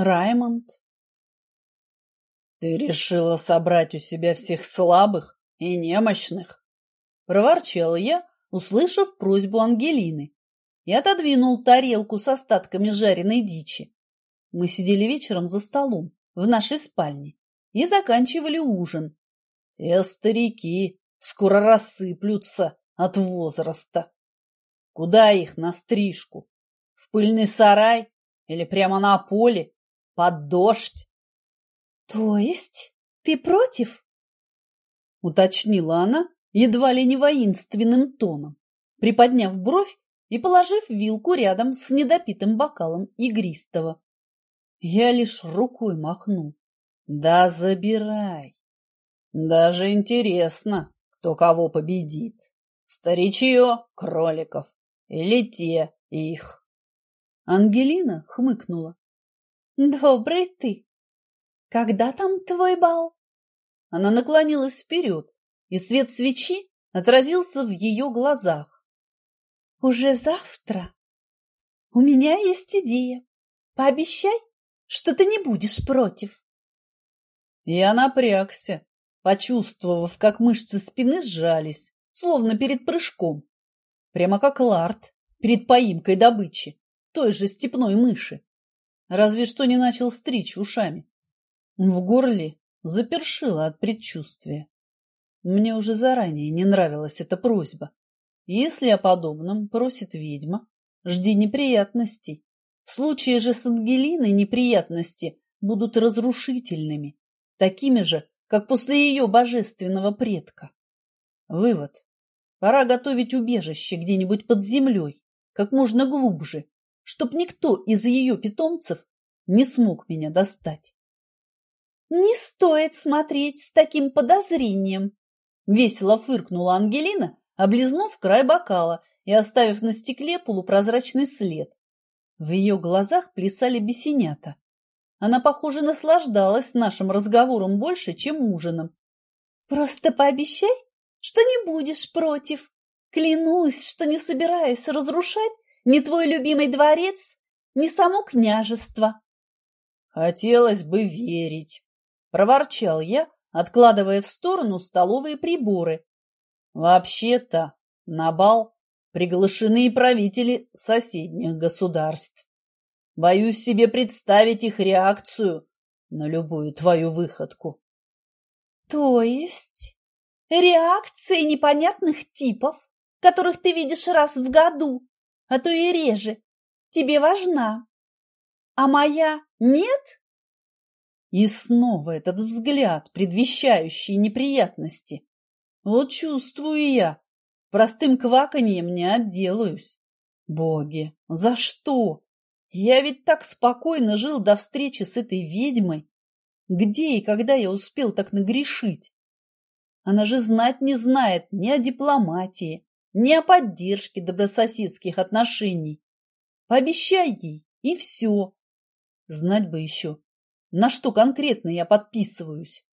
Раймонд. Ты решила собрать у себя всех слабых и немощных? Проворчал я, услышав просьбу Ангелины, и отодвинул тарелку с остатками жареной дичи. Мы сидели вечером за столом в нашей спальне и заканчивали ужин. Те старики скоро рассыплются от возраста. Куда их на стрижку? В пыльный сарай или прямо на поле? Под дождь? То есть ты против? Уточнила она едва ли не воинственным тоном, приподняв бровь и положив вилку рядом с недопитым бокалом игристого. Я лишь рукой махнул. Да забирай. Даже интересно, кто кого победит. Старичье кроликов или те их. Ангелина хмыкнула. Добрый ты. Когда там твой бал? Она наклонилась вперед, и свет свечи отразился в ее глазах. Уже завтра. У меня есть идея. Пообещай, что ты не будешь против. Я напрягся, почувствовав, как мышцы спины сжались, словно перед прыжком. Прямо как Ларт перед поимкой добычи, той же степной мыши. Разве что не начал стричь ушами. В горле запершило от предчувствия. Мне уже заранее не нравилась эта просьба. Если о подобном просит ведьма, жди неприятностей. В случае же с Ангелиной неприятности будут разрушительными такими же, как после ее божественного предка. Вывод. Пора готовить убежище где-нибудь под землей, как можно глубже, чтоб никто из ее питомцев не смог меня достать. «Не стоит смотреть с таким подозрением!» Весело фыркнула Ангелина, облизнув край бокала и оставив на стекле полупрозрачный след. В ее глазах плясали бесенята. Она, похоже, наслаждалась нашим разговором больше, чем ужином. «Просто пообещай, что не будешь против. Клянусь, что не собираюсь разрушать ни твой любимый дворец, ни само княжество». «Хотелось бы верить», — проворчал я, откладывая в сторону столовые приборы. «Вообще-то на бал приглашены правители соседних государств». Боюсь себе представить их реакцию на любую твою выходку. То есть реакции непонятных типов, которых ты видишь раз в году, а то и реже, тебе важна, а моя нет? И снова этот взгляд, предвещающий неприятности. Вот чувствую я, простым кваканьем не отделаюсь. Боги, за что? Я ведь так спокойно жил до встречи с этой ведьмой. Где и когда я успел так нагрешить? Она же знать не знает ни о дипломатии, ни о поддержке добрососедских отношений. Пообещай ей, и все. Знать бы еще, на что конкретно я подписываюсь.